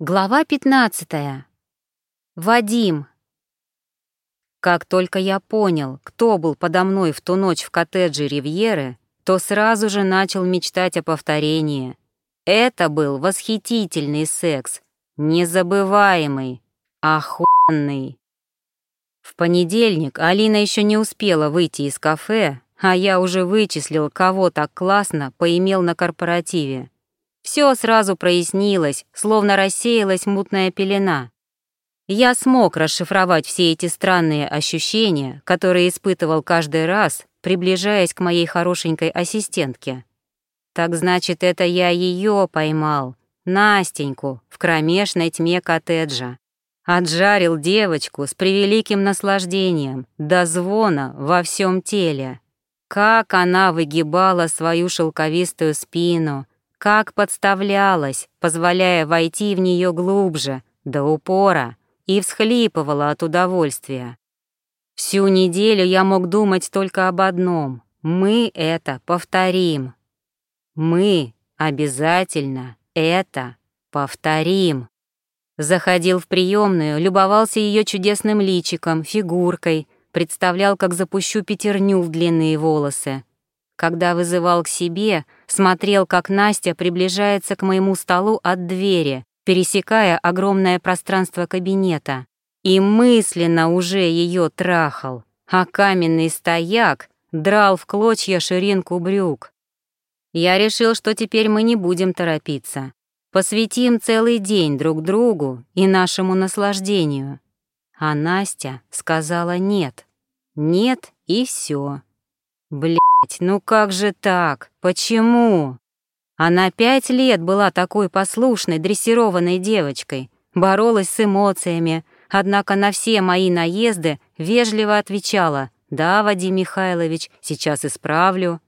Глава 15. Вадим. Как только я понял, кто был подо мной в ту ночь в коттедже Ривьеры, то сразу же начал мечтать о повторении. Это был восхитительный секс, незабываемый, охуенный. В понедельник Алина еще не успела выйти из кафе, а я уже вычислил, кого так классно поимел на корпоративе. Все сразу прояснилось, словно рассеялась мутная пелена. Я смог расшифровать все эти странные ощущения, которые испытывал каждый раз, приближаясь к моей хорошенькой ассистентке. Так значит, это я ее поймал, Настеньку, в кромешной тьме коттеджа. Отжарил девочку с превеликим наслаждением, до звона во всем теле. Как она выгибала свою шелковистую спину, как подставлялась, позволяя войти в нее глубже, до упора, и всхлипывала от удовольствия. Всю неделю я мог думать только об одном — мы это повторим. Мы обязательно это повторим. Заходил в приемную, любовался ее чудесным личиком, фигуркой, представлял, как запущу пятерню в длинные волосы, когда вызывал к себе, смотрел, как Настя приближается к моему столу от двери, пересекая огромное пространство кабинета. И мысленно уже ее трахал, а каменный стояк драл в клочья ширинку брюк. Я решил, что теперь мы не будем торопиться. Посвятим целый день друг другу и нашему наслаждению. А Настя сказала нет. Нет и все. Блин. Ну как же так? Почему? Она пять лет была такой послушной, дрессированной девочкой, боролась с эмоциями, однако на все мои наезды вежливо отвечала «Да, Вадим Михайлович, сейчас исправлю».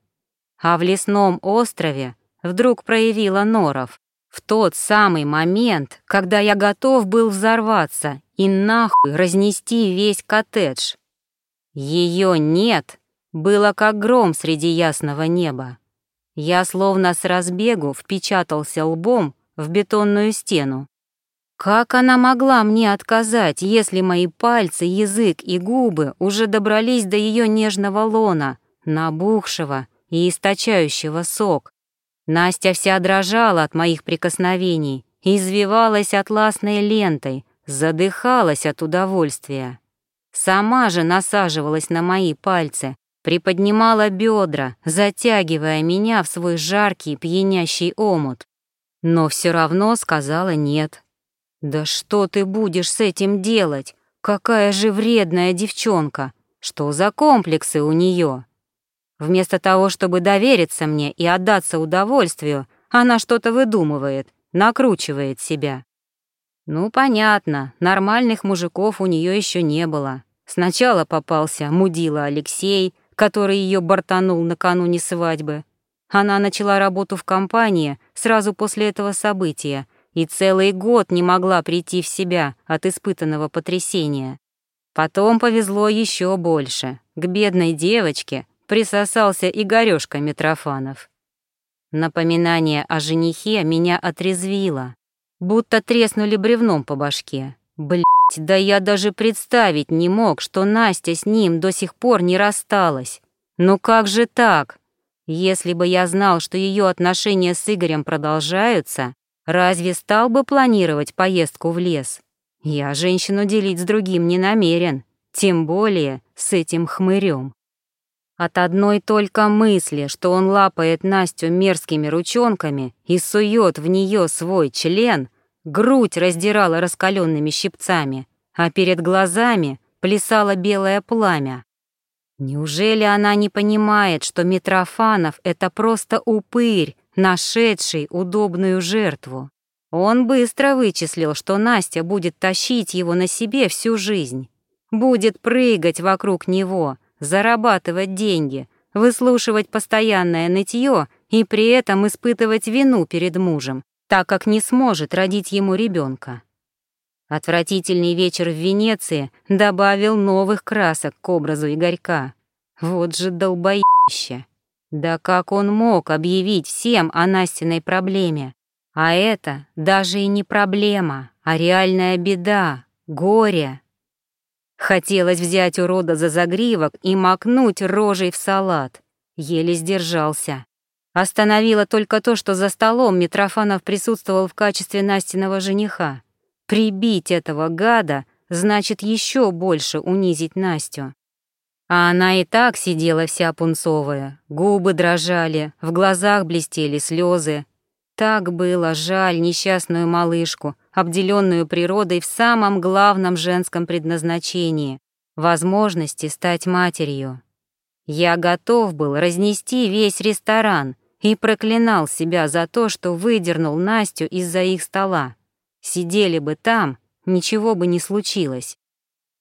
А в лесном острове вдруг проявила норов. В тот самый момент, когда я готов был взорваться и нахуй разнести весь коттедж. Ее нет было как гром среди ясного неба. Я словно с разбегу впечатался лбом в бетонную стену. Как она могла мне отказать, если мои пальцы, язык и губы уже добрались до ее нежного лона, набухшего и источающего сок? Настя вся дрожала от моих прикосновений, извивалась атласной лентой, задыхалась от удовольствия. Сама же насаживалась на мои пальцы, приподнимала бедра, затягивая меня в свой жаркий пьянящий омут. Но все равно сказала нет. «Да что ты будешь с этим делать? Какая же вредная девчонка! Что за комплексы у нее? Вместо того, чтобы довериться мне и отдаться удовольствию, она что-то выдумывает, накручивает себя. Ну, понятно, нормальных мужиков у нее еще не было. Сначала попался мудила Алексей, который ее бортанул накануне свадьбы. Она начала работу в компании сразу после этого события и целый год не могла прийти в себя от испытанного потрясения. Потом повезло еще больше. К бедной девочке присосался Игорёшка Митрофанов. Напоминание о женихе меня отрезвило, будто треснули бревном по башке. Блин. Да я даже представить не мог, что Настя с ним до сих пор не рассталась. Ну как же так? Если бы я знал, что ее отношения с Игорем продолжаются, разве стал бы планировать поездку в лес? Я женщину делить с другим не намерен, тем более с этим хмырем. От одной только мысли, что он лапает Настю мерзкими ручонками и сует в нее свой член — грудь раздирала раскаленными щипцами, а перед глазами плясало белое пламя. Неужели она не понимает, что Митрофанов — это просто упырь, нашедший удобную жертву? Он быстро вычислил, что Настя будет тащить его на себе всю жизнь, будет прыгать вокруг него, зарабатывать деньги, выслушивать постоянное нытье и при этом испытывать вину перед мужем, так как не сможет родить ему ребенка. Отвратительный вечер в Венеции добавил новых красок к образу Игорька. Вот же долбоище. Да как он мог объявить всем о Настиной проблеме? А это даже и не проблема, а реальная беда, горе. Хотелось взять урода за загривок и макнуть рожей в салат. Еле сдержался. Остановило только то, что за столом Митрофанов присутствовал в качестве Настиного жениха. Прибить этого гада значит еще больше унизить Настю. А она и так сидела вся пунцовая, губы дрожали, в глазах блестели слезы. Так было жаль несчастную малышку, обделенную природой в самом главном женском предназначении — возможности стать матерью. Я готов был разнести весь ресторан и проклинал себя за то, что выдернул Настю из-за их стола. Сидели бы там, ничего бы не случилось.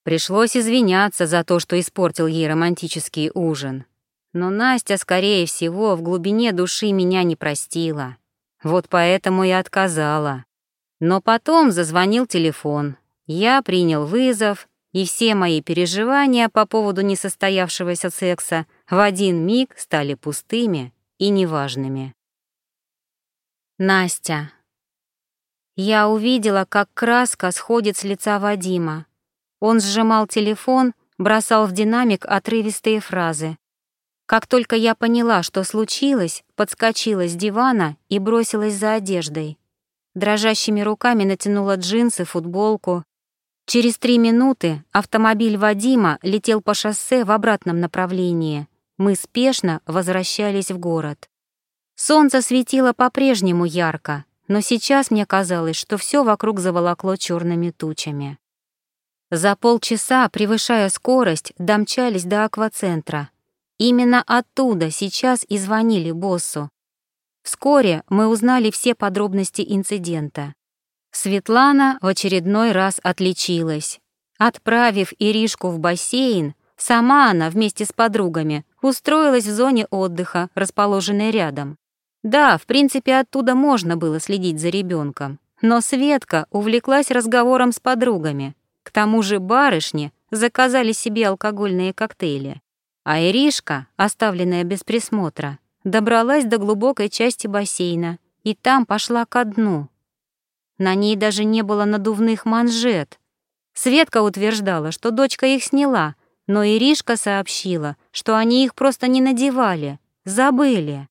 Пришлось извиняться за то, что испортил ей романтический ужин. Но Настя, скорее всего, в глубине души меня не простила. Вот поэтому и отказала. Но потом зазвонил телефон. Я принял вызов, и все мои переживания по поводу несостоявшегося секса в один миг стали пустыми и неважными. Настя. Я увидела, как краска сходит с лица Вадима. Он сжимал телефон, бросал в динамик отрывистые фразы. Как только я поняла, что случилось, подскочила с дивана и бросилась за одеждой. Дрожащими руками натянула джинсы, футболку. Через три минуты автомобиль Вадима летел по шоссе в обратном направлении. Мы спешно возвращались в город. Солнце светило по-прежнему ярко, но сейчас мне казалось, что все вокруг заволокло черными тучами. За полчаса, превышая скорость, домчались до аквацентра. Именно оттуда сейчас и звонили боссу. Вскоре мы узнали все подробности инцидента. Светлана в очередной раз отличилась. Отправив Иришку в бассейн, сама она вместе с подругами устроилась в зоне отдыха, расположенной рядом. Да, в принципе, оттуда можно было следить за ребенком, но Светка увлеклась разговором с подругами. К тому же барышни заказали себе алкогольные коктейли. А Иришка, оставленная без присмотра, добралась до глубокой части бассейна и там пошла ко дну. На ней даже не было надувных манжет. Светка утверждала, что дочка их сняла, но Иришка сообщила, что они их просто не надевали, забыли.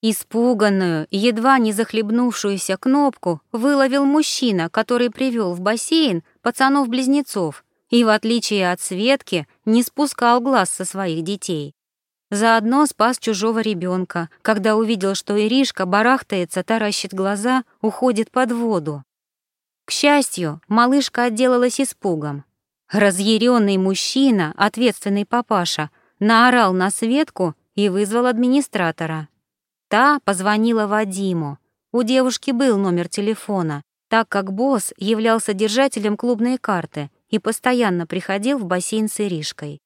Испуганную, едва не захлебнувшуюся кнопку выловил мужчина, который привел в бассейн пацанов-близнецов и, в отличие от Светки, не спускал глаз со своих детей. Заодно спас чужого ребенка, когда увидел, что Иришка барахтается, таращит глаза, уходит под воду. К счастью, малышка отделалась испугом. Разъяренный мужчина, ответственный папаша, наорал на Светку и вызвал администратора. Та позвонила Вадиму. У девушки был номер телефона, так как босс являлся держателем клубной карты и постоянно приходил в бассейн с Иришкой.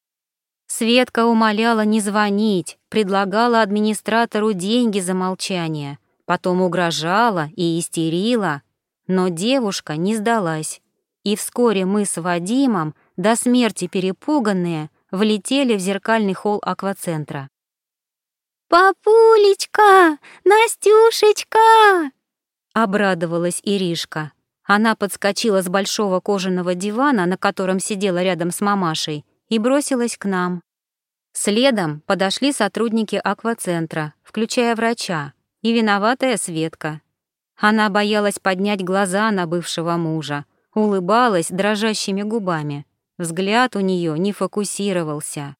Светка умоляла не звонить, предлагала администратору деньги за молчание, потом угрожала и истерила, но девушка не сдалась. И вскоре мы с Вадимом, до смерти перепуганные, влетели в зеркальный холл аквацентра. «Папулечка! Настюшечка!» — обрадовалась Иришка. Она подскочила с большого кожаного дивана, на котором сидела рядом с мамашей, и бросилась к нам. Следом подошли сотрудники аквацентра, включая врача, и виноватая Светка. Она боялась поднять глаза на бывшего мужа, улыбалась дрожащими губами. Взгляд у нее не фокусировался.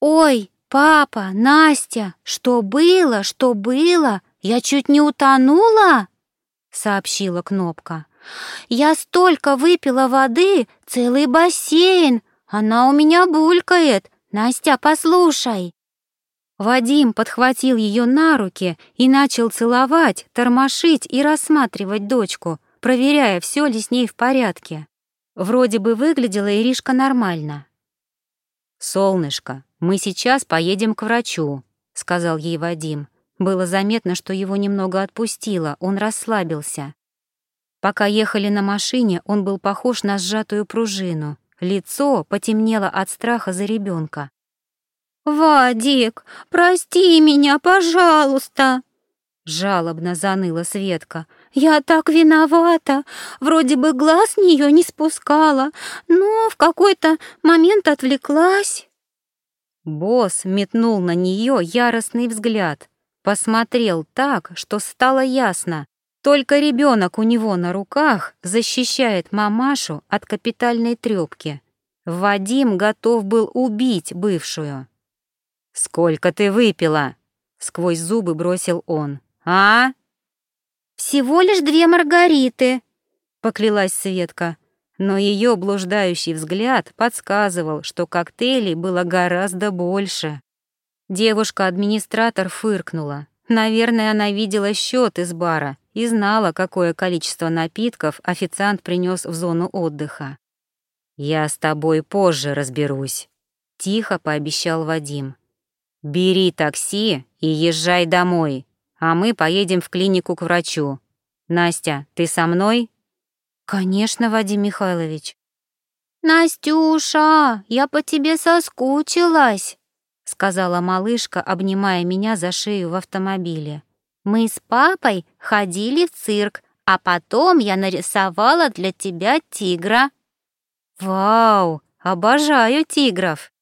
«Ой, папа, Настя, что было, что было? Я чуть не утонула?» — сообщила Кнопка. Я столько выпила воды, целый бассейн. Она у меня булькает. Настя, послушай. Вадим подхватил ее на руки и начал целовать, тормошить и рассматривать дочку, проверяя, все ли с ней в порядке. Вроде бы выглядела Иришка нормально. «Солнышко, мы сейчас поедем к врачу», — сказал ей Вадим. Было заметно, что его немного отпустило, он расслабился. Пока ехали на машине, он был похож на сжатую пружину. Лицо потемнело от страха за ребенка. «Вадик, прости меня, пожалуйста!» — жалобно заныла Светка. «Я так виновата! Вроде бы глаз с нее не спускала, но в какой-то момент отвлеклась». Босс метнул на нее яростный взгляд, посмотрел так, что стало ясно. Только ребенок у него на руках защищает мамашу от капитальной трёпки. Вадим готов был убить бывшую. «Сколько ты выпила?» — сквозь зубы бросил он. «А?» «Всего лишь две маргариты», — поклялась Светка. Но ее блуждающий взгляд подсказывал, что коктейлей было гораздо больше. Девушка-администратор фыркнула. Наверное, она видела счет из бара и знала, какое количество напитков официант принес в зону отдыха. «Я с тобой позже разберусь», — тихо пообещал Вадим. «Бери такси и езжай домой а мы поедем в клинику к врачу. Настя, ты со мной?» «Конечно, Вадим Михайлович». «Настюша, я по тебе соскучилась», — сказала малышка, обнимая меня за шею в автомобиле. «Мы с папой ходили в цирк, а потом я нарисовала для тебя тигра». «Вау, обожаю тигров!»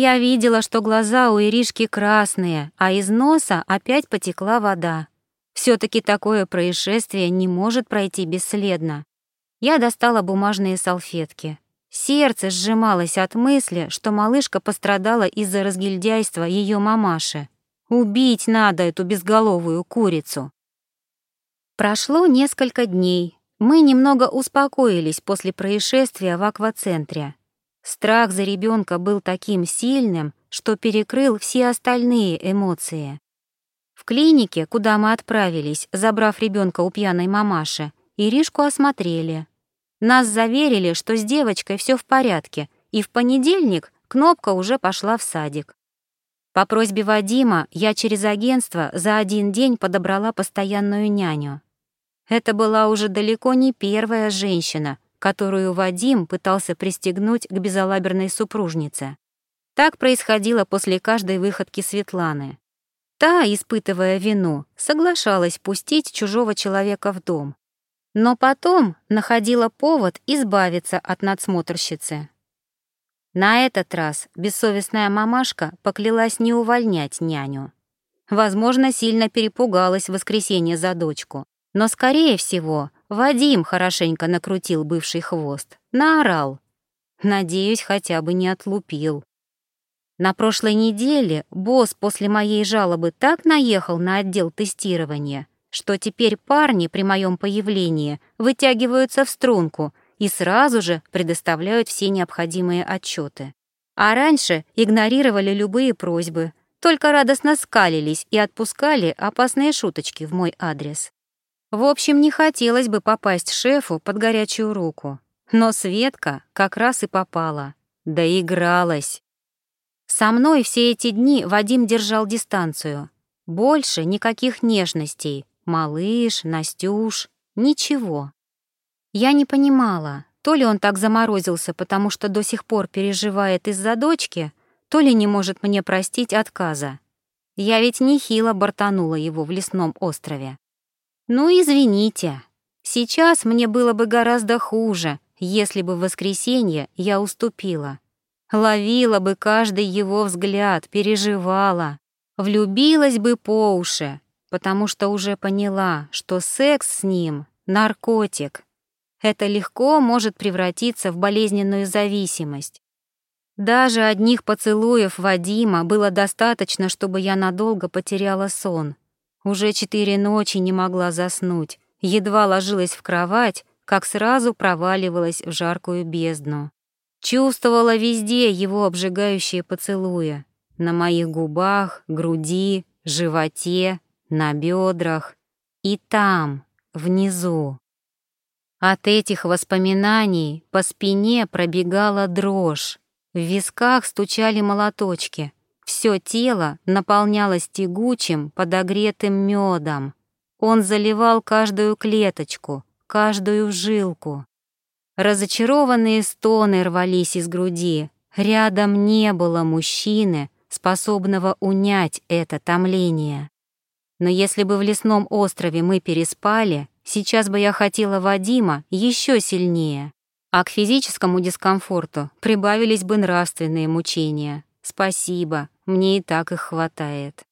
Я видела, что глаза у Иришки красные, а из носа опять потекла вода. все таки такое происшествие не может пройти бесследно. Я достала бумажные салфетки. Сердце сжималось от мысли, что малышка пострадала из-за разгильдяйства ее мамаши. Убить надо эту безголовую курицу. Прошло несколько дней. Мы немного успокоились после происшествия в аквацентре. Страх за ребенка был таким сильным, что перекрыл все остальные эмоции. В клинике, куда мы отправились, забрав ребенка у пьяной мамаши, Иришку осмотрели. Нас заверили, что с девочкой все в порядке, и в понедельник Кнопка уже пошла в садик. По просьбе Вадима я через агентство за один день подобрала постоянную няню. Это была уже далеко не первая женщина, которую Вадим пытался пристегнуть к безалаберной супружнице. Так происходило после каждой выходки Светланы. Та, испытывая вину, соглашалась пустить чужого человека в дом, но потом находила повод избавиться от надсмотрщицы. На этот раз бессовестная мамашка поклялась не увольнять няню. Возможно, сильно перепугалась в воскресенье за дочку, но, скорее всего, Вадим хорошенько накрутил бывший хвост, наорал. Надеюсь, хотя бы не отлупил. На прошлой неделе босс после моей жалобы так наехал на отдел тестирования, что теперь парни при моем появлении вытягиваются в струнку и сразу же предоставляют все необходимые отчеты. А раньше игнорировали любые просьбы, только радостно скалились и отпускали опасные шуточки в мой адрес. В общем, не хотелось бы попасть шефу под горячую руку. Но Светка как раз и попала. Доигралась. Со мной все эти дни Вадим держал дистанцию. Больше никаких нежностей. Малыш, Настюш, ничего. Я не понимала, то ли он так заморозился, потому что до сих пор переживает из-за дочки, то ли не может мне простить отказа. Я ведь нехило бортанула его в лесном острове. Ну, извините. Сейчас мне было бы гораздо хуже, если бы в воскресенье я уступила. Ловила бы каждый его взгляд, переживала. Влюбилась бы по уши, потому что уже поняла, что секс с ним — наркотик. Это легко может превратиться в болезненную зависимость. Даже одних поцелуев Вадима было достаточно, чтобы я надолго потеряла сон — уже четыре ночи не могла заснуть, едва ложилась в кровать, как сразу проваливалась в жаркую бездну. Чувствовала везде его обжигающие поцелуи. На моих губах, груди, животе, на бедрах. И там, внизу. От этих воспоминаний по спине пробегала дрожь, в висках стучали молоточки — все тело наполнялось тягучим, подогретым медом. Он заливал каждую клеточку, каждую жилку. Разочарованные стоны рвались из груди. Рядом не было мужчины, способного унять это томление. Но если бы в лесном острове мы переспали, сейчас бы я хотела Вадима еще сильнее. А к физическому дискомфорту прибавились бы нравственные мучения. Спасибо, мне и так их хватает.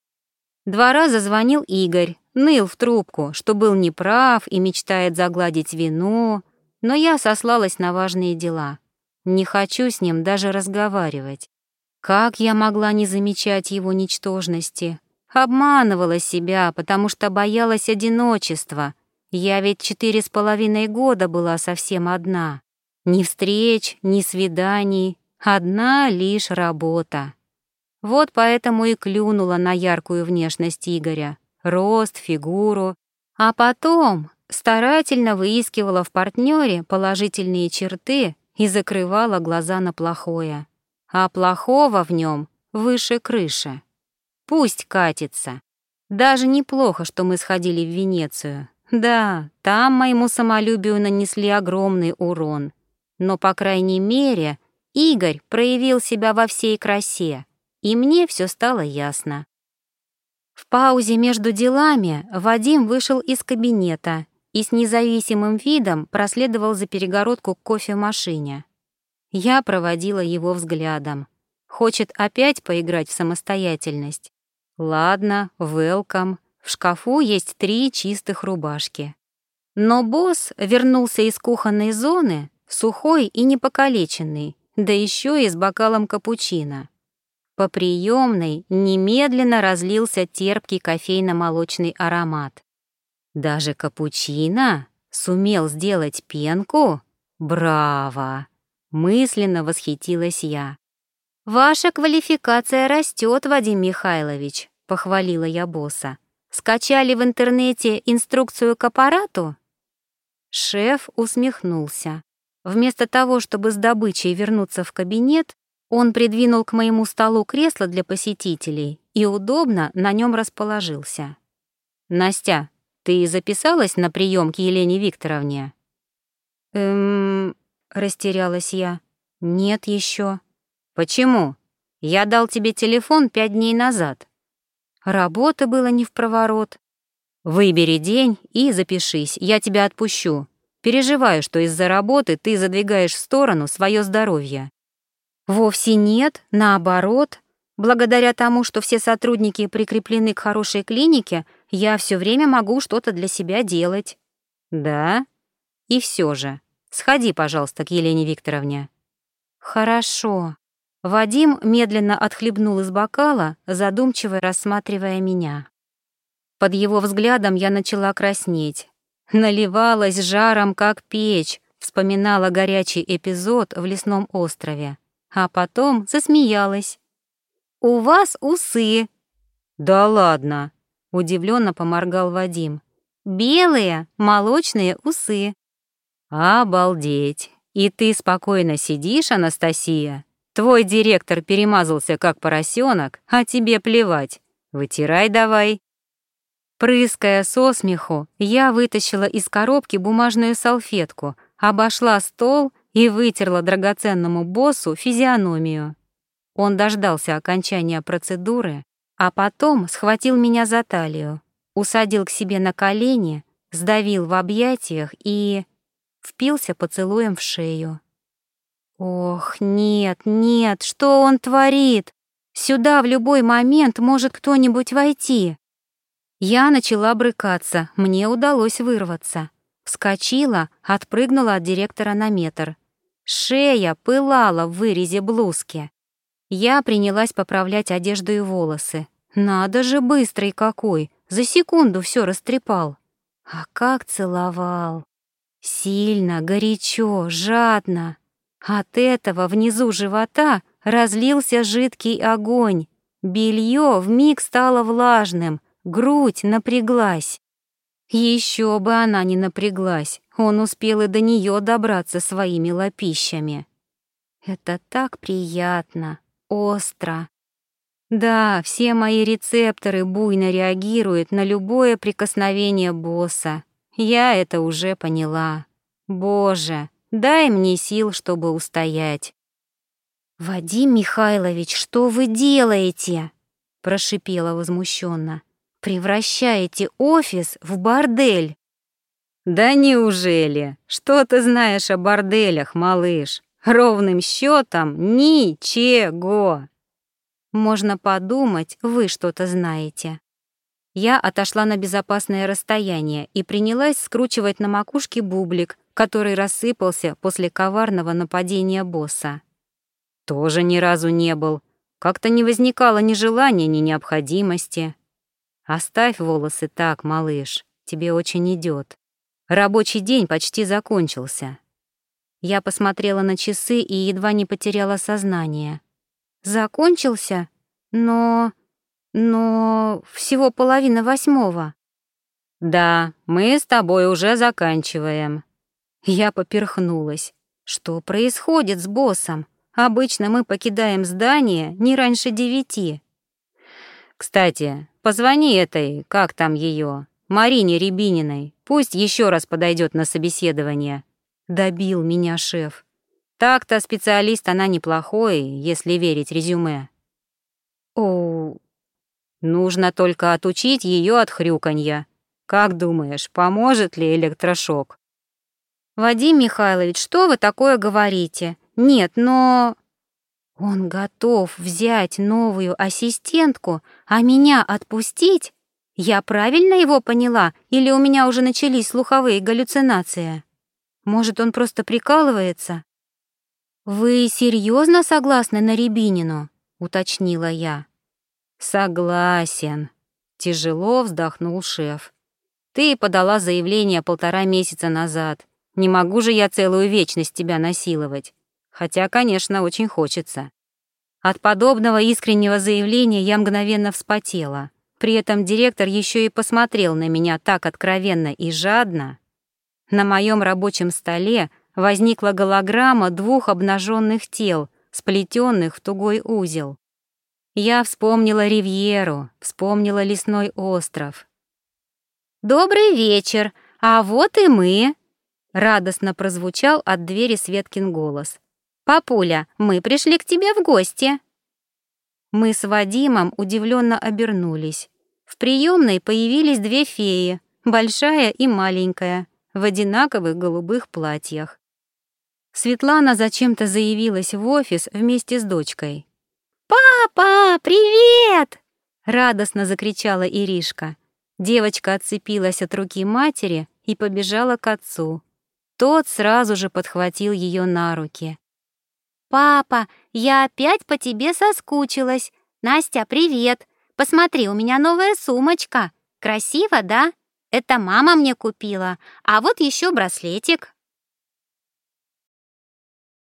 Два раза звонил Игорь, ныл в трубку, что был неправ и мечтает загладить вину, но я сослалась на важные дела. Не хочу с ним даже разговаривать. Как я могла не замечать его ничтожности? Обманывала себя, потому что боялась одиночества. Я ведь четыре с половиной года была совсем одна. Ни встреч, ни свиданий, одна лишь работа. Вот поэтому и клюнула на яркую внешность Игоря, рост, фигуру, а потом старательно выискивала в партнере положительные черты и закрывала глаза на плохое. А плохого в нем выше крыши. Пусть катится. Даже неплохо, что мы сходили в Венецию. Да, там моему самолюбию нанесли огромный урон. Но, по крайней мере, Игорь проявил себя во всей красе, и мне все стало ясно. В паузе между делами Вадим вышел из кабинета и с независимым видом проследовал за перегородку к кофемашине. Я проводила его взглядом. Хочет опять поиграть в самостоятельность. Ладно, велкам. В шкафу есть три чистых рубашки. Но босс вернулся из кухонной зоны, сухой и непокалеченный, да еще и с бокалом капучино. По приемной немедленно разлился терпкий кофейно-молочный аромат. Даже капучино сумел сделать пенку? Браво! Мысленно восхитилась я. «Ваша квалификация растет, Вадим Михайлович», — похвалила я босса. «Скачали в интернете инструкцию к аппарату?» Шеф усмехнулся. Вместо того, чтобы с добычей вернуться в кабинет, он придвинул к моему столу кресло для посетителей и удобно на нем расположился. «Настя, ты записалась на прием к Елене Викторовне?» «Эм...» — растерялась я. «Нет еще». «Почему? Я дал тебе телефон пять дней назад». Работы было не в проворот. «Выбери день и запишись, я тебя отпущу. Переживаю, что из-за работы ты задвигаешь в сторону свое здоровье». «Вовсе нет, наоборот. Благодаря тому, что все сотрудники прикреплены к хорошей клинике, я все время могу что-то для себя делать». «Да? И все же. Сходи, пожалуйста, к Елене Викторовне». «Хорошо». Вадим медленно отхлебнул из бокала, задумчиво рассматривая меня. Под его взглядом я начала краснеть. Наливалась жаром, как печь, вспоминала горячий эпизод в лесном острове, а потом засмеялась. «У вас усы!» «Да ладно!» — удивленно поморгал Вадим. «Белые, молочные усы». «Обалдеть! И ты спокойно сидишь, Анастасия?» Твой директор перемазался как поросенок, а тебе плевать. Вытирай давай. Прыская со смеху, я вытащила из коробки бумажную салфетку, обошла стол и вытерла драгоценному боссу физиономию. Он дождался окончания процедуры, а потом схватил меня за талию, усадил к себе на колени, сдавил в объятиях и впился поцелуем в шею. Ох, нет, нет, что он творит? Сюда в любой момент может кто-нибудь войти. Я начала брыкаться, мне удалось вырваться. Вскочила, отпрыгнула от директора на метр. Шея пылала в вырезе блузки. Я принялась поправлять одежду и волосы. Надо же быстрый какой, за секунду все растрепал. А как целовал. Сильно, горячо, жадно. От этого внизу живота разлился жидкий огонь. Белье вмиг стало влажным, грудь напряглась. Еще бы она не напряглась, он успел и до нее добраться своими лапищами. Это так приятно, остро. Да, все мои рецепторы буйно реагируют на любое прикосновение босса. Я это уже поняла. Боже, Дай мне сил, чтобы устоять. «Вадим Михайлович, что вы делаете?» — прошипела возмущенно. Превращаете офис в бордель. Да неужели? Что ты знаешь о борделях, малыш? Ровным счетом ничего. Можно подумать, вы что-то знаете. Я отошла на безопасное расстояние и принялась скручивать на макушке бублик, который рассыпался после коварного нападения босса. Тоже ни разу не был. Как-то не возникало ни желания, ни необходимости. Оставь волосы так, малыш, тебе очень идет. Рабочий день почти закончился. Я посмотрела на часы и едва не потеряла сознание. Закончился? Но... но... всего половина восьмого. Да, мы с тобой уже заканчиваем. Я поперхнулась. Что происходит с боссом? Обычно мы покидаем здание не раньше девяти. Кстати, позвони этой, как там ее, Марине Рябининой, пусть еще раз подойдет на собеседование. Добил меня шеф. Так-то специалист она неплохой, если верить резюме. О, нужно только отучить ее от хрюканья. Как думаешь, поможет ли электрошок? Вадим Михайлович, что вы такое говорите? Нет, но... Он готов взять новую ассистентку, а меня отпустить? Я правильно его поняла, или у меня уже начались слуховые галлюцинации? Может, он просто прикалывается? Вы серьезно согласны на Рябинину? уточнила я. Согласен, тяжело вздохнул шеф. Ты подала заявление полтора месяца назад. Не могу же я целую вечность тебя насиловать. Хотя, конечно, очень хочется. От подобного искреннего заявления я мгновенно вспотела. При этом директор еще и посмотрел на меня так откровенно и жадно. На моем рабочем столе возникла голограмма двух обнаженных тел, сплетенных в тугой узел. Я вспомнила Ривьеру, вспомнила лесной остров. «Добрый вечер, а вот и мы!» Радостно прозвучал от двери Светкин голос. «Папуля, мы пришли к тебе в гости!» Мы с Вадимом удивленно обернулись. В приемной появились две феи, большая и маленькая, в одинаковых голубых платьях. Светлана зачем-то заявилась в офис вместе с дочкой. «Папа, привет!» — радостно закричала Иришка. Девочка отцепилась от руки матери и побежала к отцу. Тот сразу же подхватил ее на руки. «Папа, я опять по тебе соскучилась. Настя, привет. Посмотри, у меня новая сумочка. Красиво, да? Это мама мне купила. А вот еще браслетик».